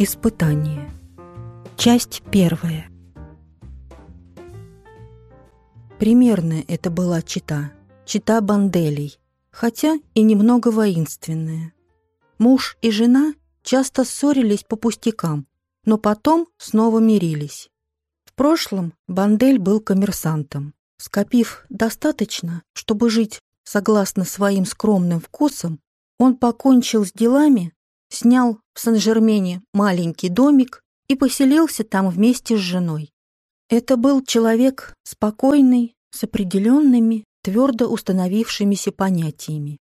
Испытание. Часть первая. Примерная это была чита, чита Банделей, хотя и немного воинственная. Муж и жена часто ссорились по пустякам, но потом снова мирились. В прошлом Бандель был коммерсантом. Скопив достаточно, чтобы жить согласно своим скромным вкусам, он покончил с делами снял в Сан-Жермене маленький домик и поселился там вместе с женой. Это был человек спокойный, с определенными, твердо установившимися понятиями.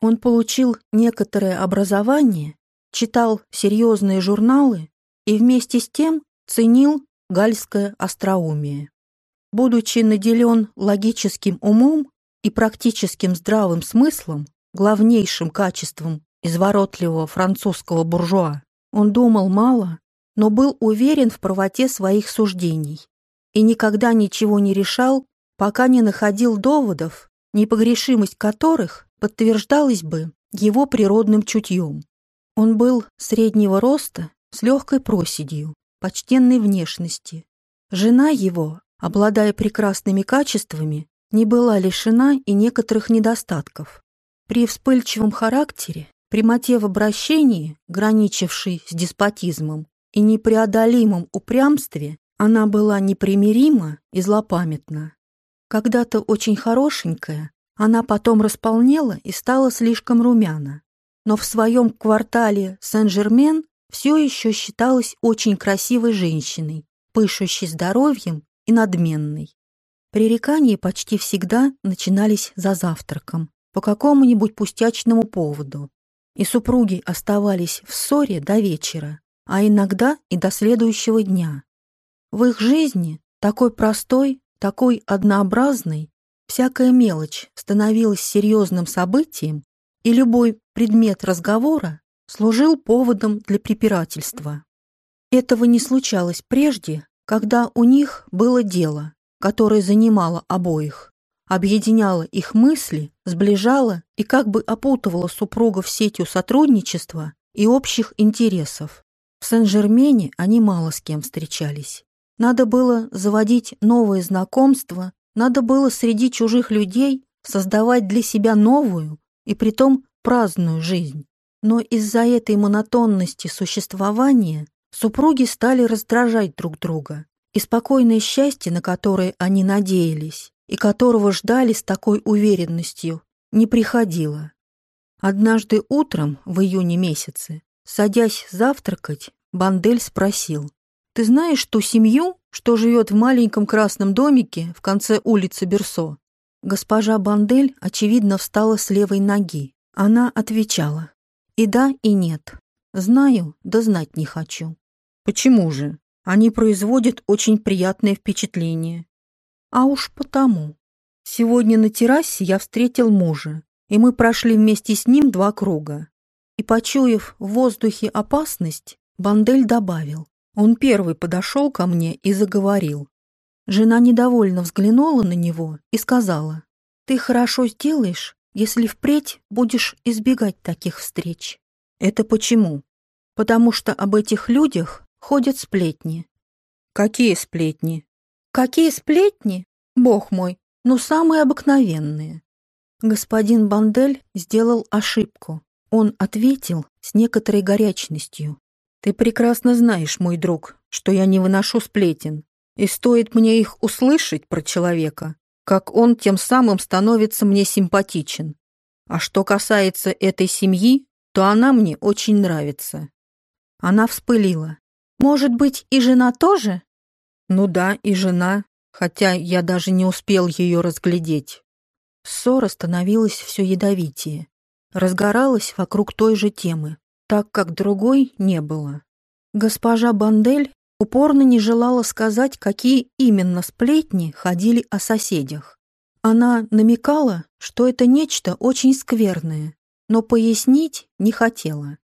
Он получил некоторое образование, читал серьезные журналы и вместе с тем ценил гальское остроумие. Будучи наделен логическим умом и практическим здравым смыслом, главнейшим качеством изворотливого французского буржуа. Он думал мало, но был уверен в правоте своих суждений и никогда ничего не решал, пока не находил доводов, непогрешимость которых подтверждалась бы его природным чутьем. Он был среднего роста, с легкой проседью, почтенной внешности. Жена его, обладая прекрасными качествами, не была лишена и некоторых недостатков. При вспыльчивом характере прямоте в обращении, граничившей с деспотизмом, и непреодолимом упрямстве, она была непримирима и злопамятна. Когда-то очень хорошенькая, она потом располнела и стала слишком румяна. Но в своем квартале Сен-Жермен все еще считалась очень красивой женщиной, пышущей здоровьем и надменной. Пререкания почти всегда начинались за завтраком, по какому-нибудь пустячному поводу, и супруги оставались в ссоре до вечера, а иногда и до следующего дня. В их жизни, такой простой, такой однообразной, всякая мелочь становилась серьезным событием, и любой предмет разговора служил поводом для препирательства. Этого не случалось прежде, когда у них было дело, которое занимало обоих объединяла их мысли, сближала и как бы опутывала супругов сетью сотрудничества и общих интересов. В Сен-Жермене они мало с кем встречались. Надо было заводить новые знакомства, надо было среди чужих людей создавать для себя новую и притом праздную жизнь. Но из-за этой монотонности существования супруги стали раздражать друг друга, и спокойное счастье, на которое они надеялись, и которого ждали с такой уверенностью, не приходило. Однажды утром, в июне месяце, садясь завтракать, Бандель спросил, «Ты знаешь ту семью, что живет в маленьком красном домике в конце улицы Берсо?» Госпожа Бандель, очевидно, встала с левой ноги. Она отвечала, «И да, и нет. Знаю, да знать не хочу». «Почему же? Они производят очень приятное впечатление. А уж потому. Сегодня на террасе я встретил мужа, и мы прошли вместе с ним два круга. И, почуяв в воздухе опасность, Бандель добавил. Он первый подошел ко мне и заговорил. Жена недовольно взглянула на него и сказала, «Ты хорошо сделаешь, если впредь будешь избегать таких встреч». «Это почему?» «Потому что об этих людях ходят сплетни». «Какие сплетни?» Какие сплетни? Бог мой, ну самые обыкновенные. Господин Бандель сделал ошибку. Он ответил с некоторой горячностью. «Ты прекрасно знаешь, мой друг, что я не выношу сплетен, и стоит мне их услышать про человека, как он тем самым становится мне симпатичен. А что касается этой семьи, то она мне очень нравится». Она вспылила. «Может быть, и жена тоже?» Ну да, и жена, хотя я даже не успел ее разглядеть. Ссора становилась все ядовитее. Разгоралась вокруг той же темы, так как другой не было. Госпожа Бандель упорно не желала сказать, какие именно сплетни ходили о соседях. Она намекала, что это нечто очень скверное, но пояснить не хотела.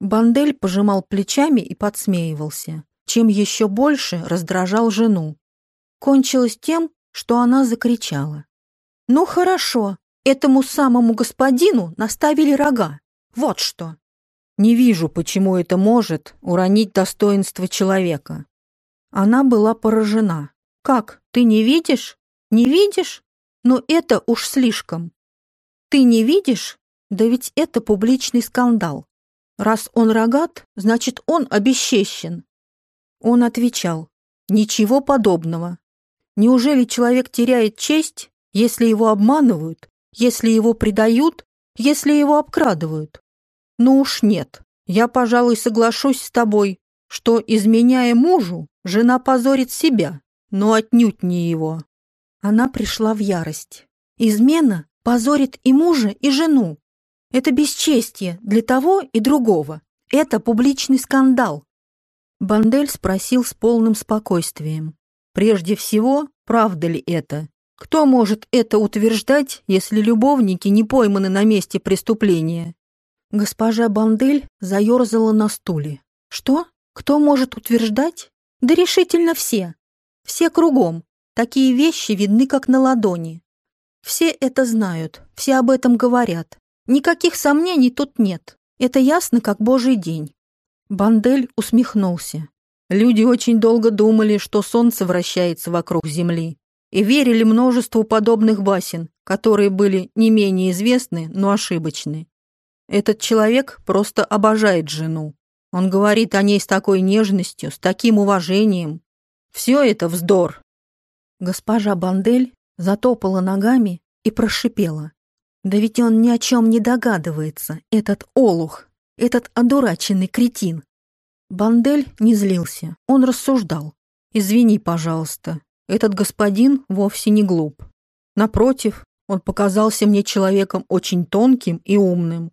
Бандель пожимал плечами и подсмеивался чем еще больше раздражал жену. Кончилось тем, что она закричала. «Ну хорошо, этому самому господину наставили рога. Вот что!» Не вижу, почему это может уронить достоинство человека. Она была поражена. Как, ты не видишь? Не видишь? Но это уж слишком. Ты не видишь? Да ведь это публичный скандал. Раз он рогат, значит, он обесчещен. Он отвечал, ничего подобного. Неужели человек теряет честь, если его обманывают, если его предают, если его обкрадывают? Ну уж нет. Я, пожалуй, соглашусь с тобой, что, изменяя мужу, жена позорит себя, но отнюдь не его. Она пришла в ярость. Измена позорит и мужа, и жену. Это бесчестье для того и другого. Это публичный скандал. Бандель спросил с полным спокойствием. Прежде всего, правда ли это? Кто может это утверждать, если любовники не пойманы на месте преступления? Госпожа Бандель заерзала на стуле. Что? Кто может утверждать? Да решительно все. Все кругом. Такие вещи видны как на ладони. Все это знают, все об этом говорят. Никаких сомнений тут нет. Это ясно, как божий день. Бандель усмехнулся. Люди очень долго думали, что солнце вращается вокруг Земли, и верили множеству подобных басен, которые были не менее известны, но ошибочны. Этот человек просто обожает жену. Он говорит о ней с такой нежностью, с таким уважением. Все это вздор. Госпожа Бандель затопала ногами и прошипела. Да ведь он ни о чем не догадывается, этот олух, этот одураченный кретин. Бандель не злился, он рассуждал. «Извини, пожалуйста, этот господин вовсе не глуп. Напротив, он показался мне человеком очень тонким и умным.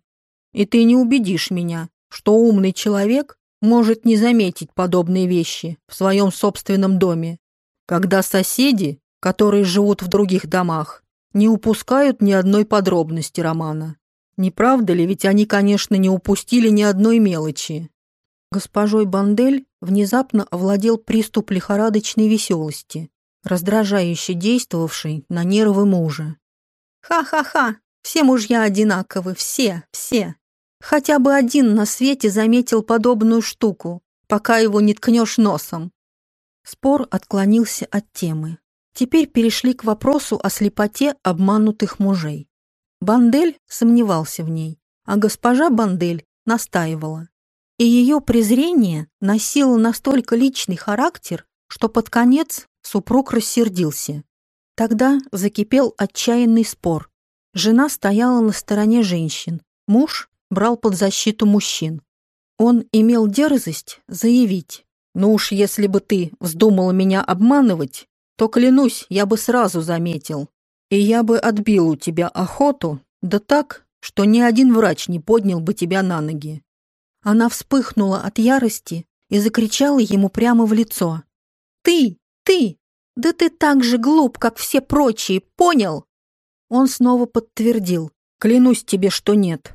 И ты не убедишь меня, что умный человек может не заметить подобные вещи в своем собственном доме, когда соседи, которые живут в других домах, не упускают ни одной подробности романа. Не правда ли, ведь они, конечно, не упустили ни одной мелочи. Госпожой Бандель внезапно овладел приступ лихорадочной веселости, раздражающе действовавший на нервы мужа. «Ха-ха-ха! Все мужья одинаковы, все, все! Хотя бы один на свете заметил подобную штуку, пока его не ткнешь носом!» Спор отклонился от темы. Теперь перешли к вопросу о слепоте обманутых мужей. Бандель сомневался в ней, а госпожа Бандель настаивала. И ее презрение носило настолько личный характер, что под конец супруг рассердился. Тогда закипел отчаянный спор. Жена стояла на стороне женщин, муж брал под защиту мужчин. Он имел дерзость заявить, «Ну уж если бы ты вздумала меня обманывать, то, клянусь, я бы сразу заметил. И я бы отбил у тебя охоту, да так, что ни один врач не поднял бы тебя на ноги». Она вспыхнула от ярости и закричала ему прямо в лицо. «Ты! Ты! Да ты так же глуп, как все прочие, понял?» Он снова подтвердил. «Клянусь тебе, что нет».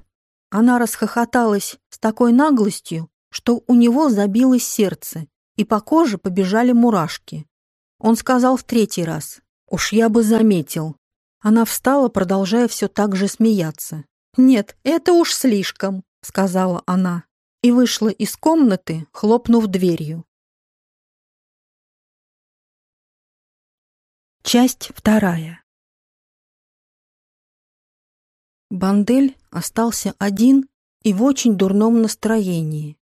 Она расхохоталась с такой наглостью, что у него забилось сердце, и по коже побежали мурашки. Он сказал в третий раз, «Уж я бы заметил». Она встала, продолжая все так же смеяться. «Нет, это уж слишком», — сказала она, и вышла из комнаты, хлопнув дверью. Часть вторая. Бандель остался один и в очень дурном настроении.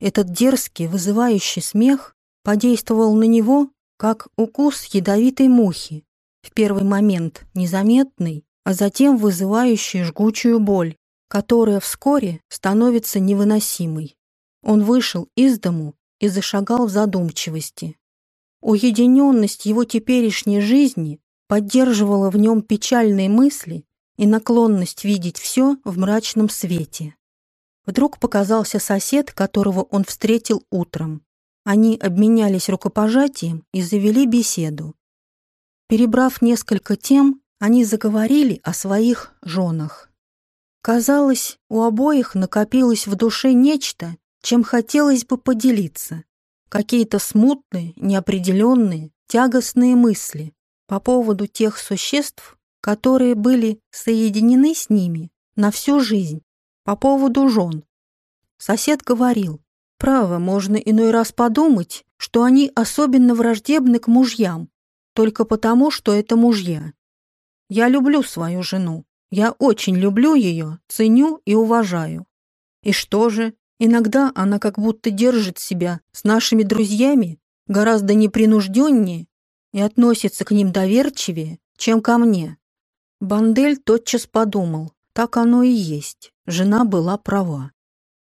Этот дерзкий, вызывающий смех подействовал на него, как укус ядовитой мухи, в первый момент незаметный, а затем вызывающий жгучую боль, которая вскоре становится невыносимой. Он вышел из дому и зашагал в задумчивости. Уединенность его теперешней жизни поддерживала в нем печальные мысли и наклонность видеть все в мрачном свете. Вдруг показался сосед, которого он встретил утром. Они обменялись рукопожатием и завели беседу. Перебрав несколько тем, они заговорили о своих женах. Казалось, у обоих накопилось в душе нечто, чем хотелось бы поделиться. Какие-то смутные, неопределенные, тягостные мысли по поводу тех существ, которые были соединены с ними на всю жизнь по поводу жен. сосед говорил, «Право, можно иной раз подумать, что они особенно враждебны к мужьям, только потому, что это мужья. Я люблю свою жену, я очень люблю ее, ценю и уважаю. И что же, иногда она как будто держит себя с нашими друзьями гораздо непринужденнее и относится к ним доверчивее, чем ко мне. Бандель тотчас подумал, так оно и есть, жена была права.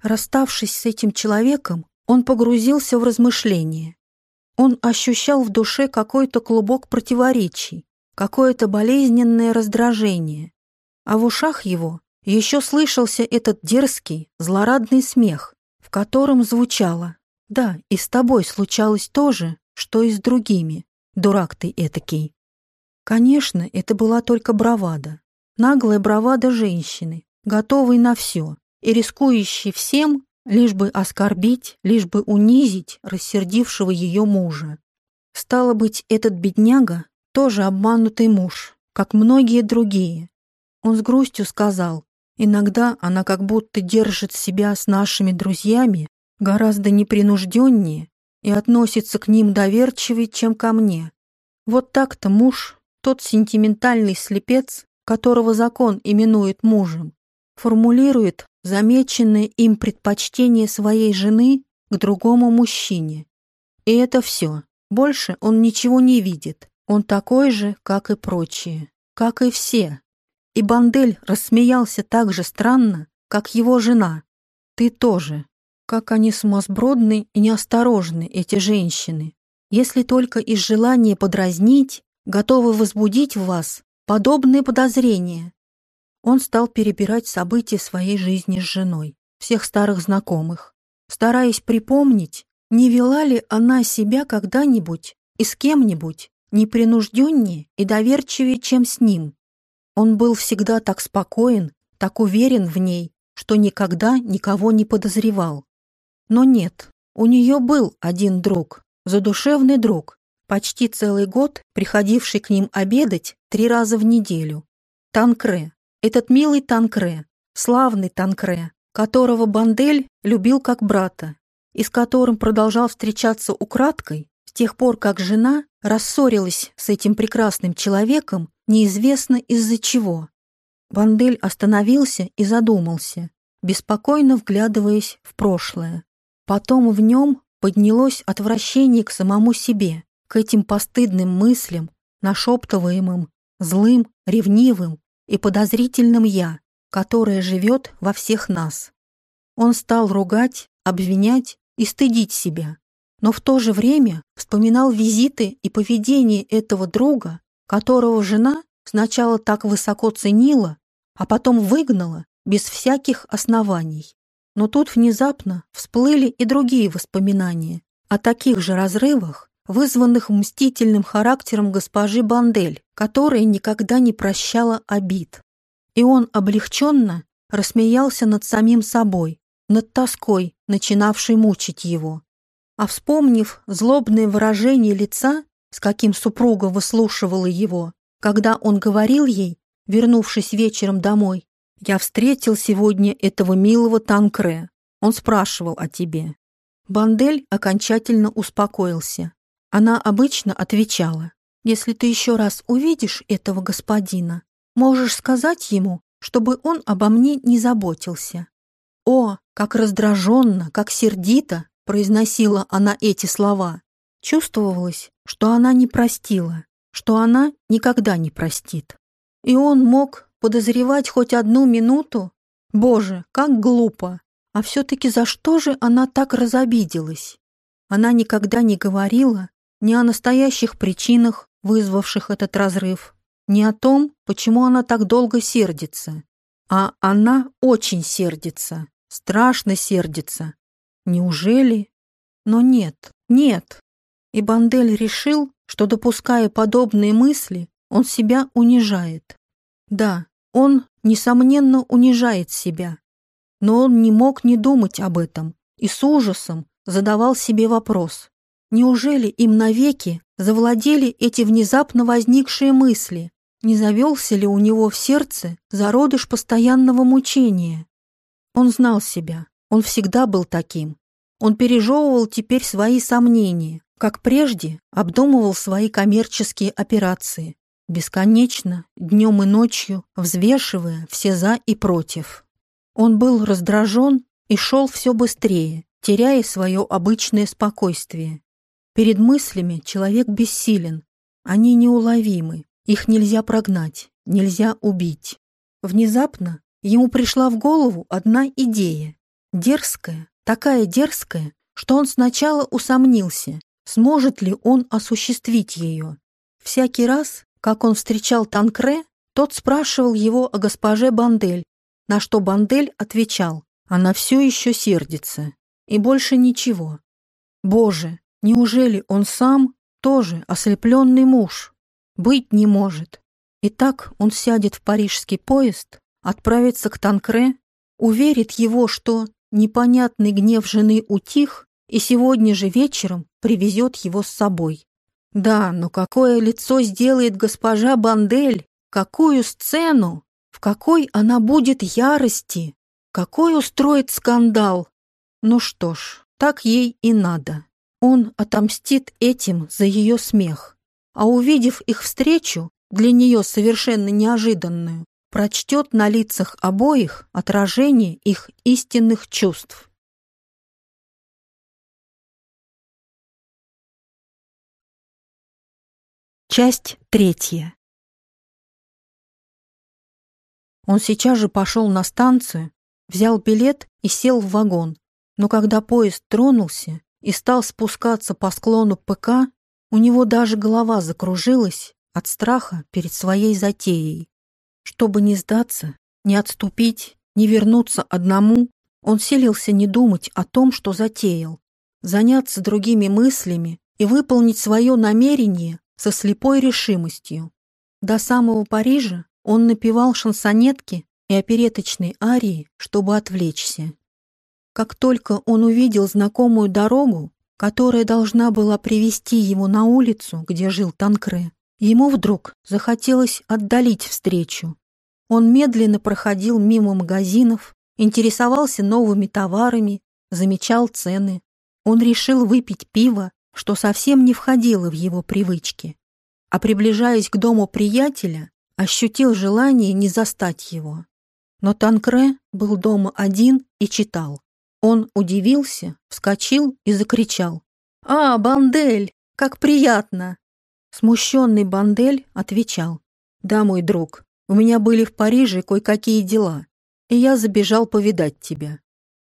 Расставшись с этим человеком, он погрузился в размышления. Он ощущал в душе какой-то клубок противоречий, какое-то болезненное раздражение. А в ушах его еще слышался этот дерзкий, злорадный смех, в котором звучало «Да, и с тобой случалось то же, что и с другими, дурак ты этакий». Конечно, это была только бравада. Наглая бравада женщины, готовой на все и рискующей всем, лишь бы оскорбить, лишь бы унизить рассердившего ее мужа. Стало быть, этот бедняга тоже обманутый муж, как многие другие. Он с грустью сказал, иногда она как будто держит себя с нашими друзьями гораздо непринужденнее и относится к ним доверчивее, чем ко мне. Вот так-то муж, тот сентиментальный слепец, которого закон именует мужем, формулирует замеченное им предпочтение своей жены к другому мужчине. И это все. Больше он ничего не видит. Он такой же, как и прочие, как и все. И Бандель рассмеялся так же странно, как его жена. Ты тоже. Как они сумасбродны и неосторожны, эти женщины. Если только из желания подразнить, готовы возбудить в вас подобные подозрения. Он стал перебирать события своей жизни с женой, всех старых знакомых, стараясь припомнить, не вела ли она себя когда-нибудь и с кем-нибудь, непринужденнее и доверчивее, чем с ним. Он был всегда так спокоен, так уверен в ней, что никогда никого не подозревал. Но нет, у нее был один друг, задушевный друг, почти целый год приходивший к ним обедать три раза в неделю. Танкре, этот милый Танкре, славный Танкре, которого Бандель любил как брата, и с которым продолжал встречаться украдкой с тех пор, как жена рассорилась с этим прекрасным человеком, неизвестно из-за чего. Бандель остановился и задумался, беспокойно вглядываясь в прошлое. Потом в нем поднялось отвращение к самому себе, к этим постыдным мыслям, нашептываемым, злым, ревнивым и подозрительным «я», которое живет во всех нас. Он стал ругать, обвинять и стыдить себя, но в то же время вспоминал визиты и поведение этого друга, которого жена сначала так высоко ценила, а потом выгнала без всяких оснований. Но тут внезапно всплыли и другие воспоминания о таких же разрывах, вызванных мстительным характером госпожи Бандель, которая никогда не прощала обид. И он облегченно рассмеялся над самим собой, над тоской, начинавшей мучить его. А вспомнив злобное выражение лица, с каким супруга выслушивала его, когда он говорил ей, вернувшись вечером домой, «Я встретил сегодня этого милого Танкре. Он спрашивал о тебе». Бандель окончательно успокоился. Она обычно отвечала, «Если ты еще раз увидишь этого господина, можешь сказать ему, чтобы он обо мне не заботился». О, как раздраженно, как сердито произносила она эти слова. Чувствовалось, что она не простила, что она никогда не простит. И он мог подозревать хоть одну минуту? Боже, как глупо! А все-таки за что же она так разобиделась? Она никогда не говорила ни о настоящих причинах, вызвавших этот разрыв, ни о том, почему она так долго сердится. А она очень сердится, страшно сердится, Неужели? Но нет, нет. И Бандель решил, что, допуская подобные мысли, он себя унижает. Да, он, несомненно, унижает себя. Но он не мог не думать об этом и с ужасом задавал себе вопрос. Неужели им навеки завладели эти внезапно возникшие мысли? Не завелся ли у него в сердце зародыш постоянного мучения? Он знал себя, Он всегда был таким. Он пережевывал теперь свои сомнения, как прежде обдумывал свои коммерческие операции, бесконечно, днем и ночью, взвешивая все «за» и «против». Он был раздражен и шел все быстрее, теряя свое обычное спокойствие. Перед мыслями человек бессилен, они неуловимы, их нельзя прогнать, нельзя убить. Внезапно ему пришла в голову одна идея, дерзкая, такая дерзкая, что он сначала усомнился, сможет ли он осуществить ее. Всякий раз, как он встречал Танкре, тот спрашивал его о госпоже Бандель, на что Бандель отвечал, она все еще сердится. И больше ничего. Боже, неужели он сам тоже ослепленный муж? Быть не может. Итак, он сядет в парижский поезд, отправится к Танкре, уверит его, что непонятный гнев жены утих, и сегодня же вечером привезет его с собой. Да, но какое лицо сделает госпожа Бандель? Какую сцену? В какой она будет ярости? Какой устроит скандал? Ну что ж, так ей и надо. Он отомстит этим за ее смех. А увидев их встречу, для нее совершенно неожиданную, прочтет на лицах обоих отражение их истинных чувств. Часть третья. Он сейчас же пошел на станцию, взял билет и сел в вагон. Но когда поезд тронулся и стал спускаться по склону ПК, у него даже голова закружилась от страха перед своей затеей. Чтобы не сдаться, не отступить, не вернуться одному, он селился не думать о том, что затеял, заняться другими мыслями и выполнить свое намерение со слепой решимостью. До самого Парижа он напевал шансонетки и опереточные арии, чтобы отвлечься. Как только он увидел знакомую дорогу, которая должна была привести его на улицу, где жил Танкре, ему вдруг захотелось отдалить встречу. Он медленно проходил мимо магазинов, интересовался новыми товарами, замечал цены. Он решил выпить пиво, что совсем не входило в его привычки. А приближаясь к дому приятеля, ощутил желание не застать его. Но Танкре был дома один и читал. Он удивился, вскочил и закричал. «А, Бандель, как приятно!» Смущенный Бандель отвечал. «Да, мой друг, у меня были в Париже кое-какие дела, и я забежал повидать тебя.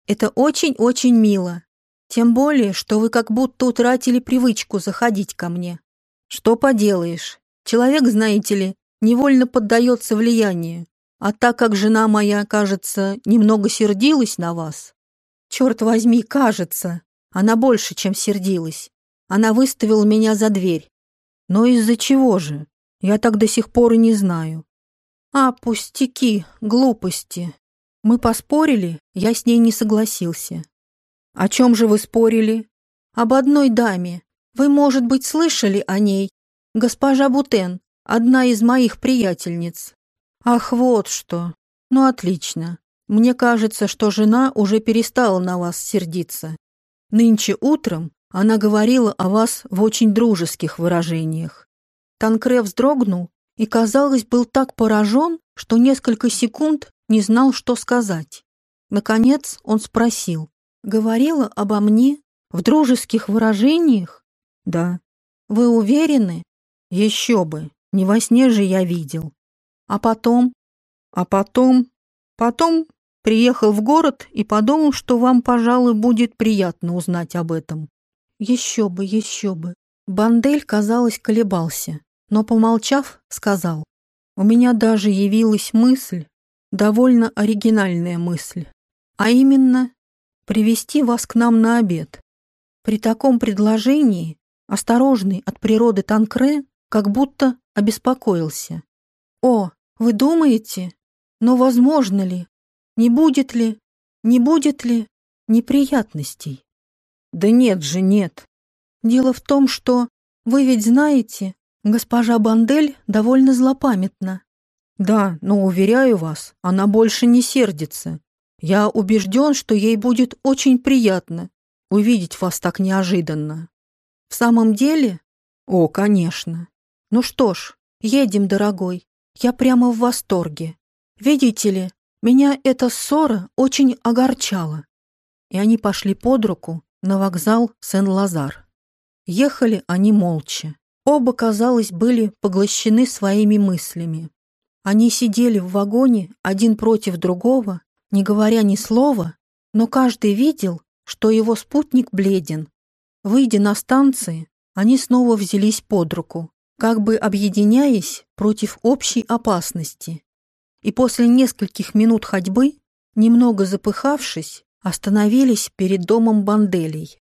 Это очень-очень мило. Тем более, что вы как будто утратили привычку заходить ко мне. Что поделаешь? Человек, знаете ли, невольно поддается влиянию. А так как жена моя, кажется, немного сердилась на вас... Черт возьми, кажется, она больше, чем сердилась. Она выставила меня за дверь. Но из-за чего же? Я так до сих пор и не знаю. А, пустяки, глупости. Мы поспорили, я с ней не согласился. О чем же вы спорили? Об одной даме. Вы, может быть, слышали о ней? Госпожа Бутен, одна из моих приятельниц. Ах, вот что. Ну, отлично. Мне кажется, что жена уже перестала на вас сердиться. Нынче утром она говорила о вас в очень дружеских выражениях. Танкре вздрогнул и, казалось, был так поражен, что несколько секунд не знал, что сказать. Наконец он спросил, «Говорила обо мне в дружеских выражениях?» «Да». «Вы уверены?» «Еще бы, не во сне же я видел». «А потом?» «А потом?» «Потом приехал в город и подумал, что вам, пожалуй, будет приятно узнать об этом». «Еще бы, еще бы». Бандель, казалось, колебался но, помолчав, сказал, «У меня даже явилась мысль, довольно оригинальная мысль, а именно привести вас к нам на обед. При таком предложении осторожный от природы Танкре как будто обеспокоился. «О, вы думаете? Но возможно ли? Не будет ли? Не будет ли неприятностей?» «Да нет же, нет. Дело в том, что вы ведь знаете, Госпожа Бандель довольно злопамятна. Да, но, уверяю вас, она больше не сердится. Я убежден, что ей будет очень приятно увидеть вас так неожиданно. В самом деле? О, конечно. Ну что ж, едем, дорогой. Я прямо в восторге. Видите ли, меня эта ссора очень огорчала. И они пошли под руку на вокзал Сен-Лазар. Ехали они молча. Оба, казалось, были поглощены своими мыслями. Они сидели в вагоне один против другого, не говоря ни слова, но каждый видел, что его спутник бледен. Выйдя на станции, они снова взялись под руку, как бы объединяясь против общей опасности. И после нескольких минут ходьбы, немного запыхавшись, остановились перед домом Банделей.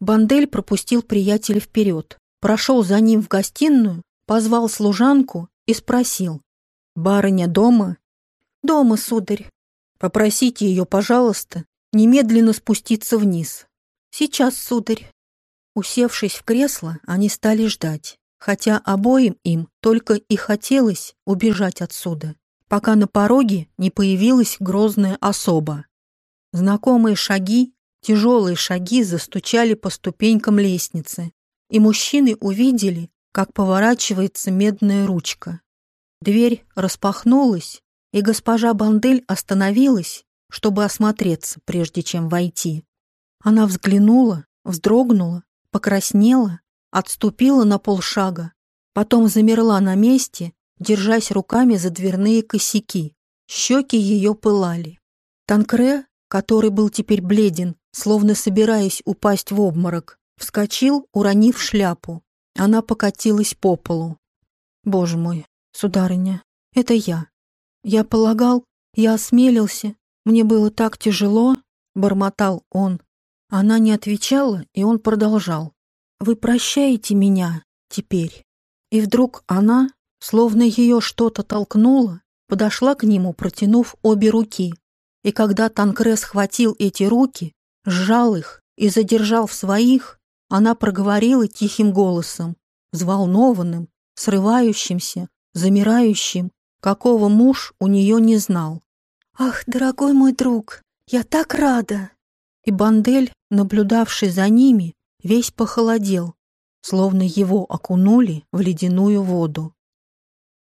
Бандель пропустил приятеля вперед, прошел за ним в гостиную, позвал служанку и спросил. «Барыня дома?» «Дома, сударь». «Попросите ее, пожалуйста, немедленно спуститься вниз». «Сейчас, сударь». Усевшись в кресло, они стали ждать, хотя обоим им только и хотелось убежать отсюда, пока на пороге не появилась грозная особа. Знакомые шаги, тяжелые шаги застучали по ступенькам лестницы, и мужчины увидели, как поворачивается медная ручка. Дверь распахнулась, и госпожа Бандель остановилась, чтобы осмотреться, прежде чем войти. Она взглянула, вздрогнула, покраснела, отступила на полшага, потом замерла на месте, держась руками за дверные косяки. Щеки ее пылали. Танкре который был теперь бледен, словно собираясь упасть в обморок, вскочил, уронив шляпу. Она покатилась по полу. «Боже мой, сударыня, это я. Я полагал, я осмелился, мне было так тяжело», — бормотал он. Она не отвечала, и он продолжал. «Вы прощаете меня теперь?» И вдруг она, словно ее что-то толкнуло, подошла к нему, протянув обе руки. И когда Танкре схватил эти руки, сжал их и задержал в своих, она проговорила тихим голосом, взволнованным, срывающимся, замирающим, какого муж у нее не знал. «Ах, дорогой мой друг, я так рада!» И Бандель, наблюдавший за ними, весь похолодел, словно его окунули в ледяную воду.